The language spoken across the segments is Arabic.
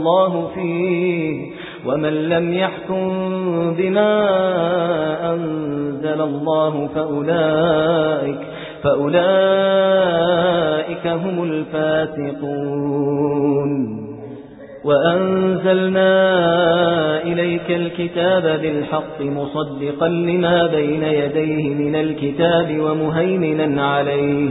الله فيه ومن لم يحكم بما أنزل الله فأولئك فأولئك هم الفاسقون. وأنزلنا إليك الكتاب بالحق مصدقا لما بين يديه من الكتاب ومهيمنا عليه.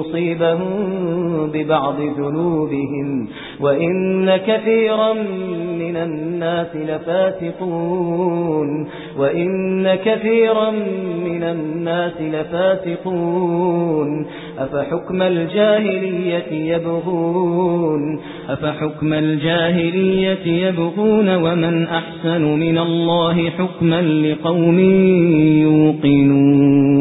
يصيبهم ببعض ذنوبهم وإن كثيرا من الناس لفاسقون وإن كثيرا من الناس لفاسقون أفحكم الجاهلية يبغون أفحكم الجاهلية يبغون ومن أحسن من الله حكما لقوم يوقنون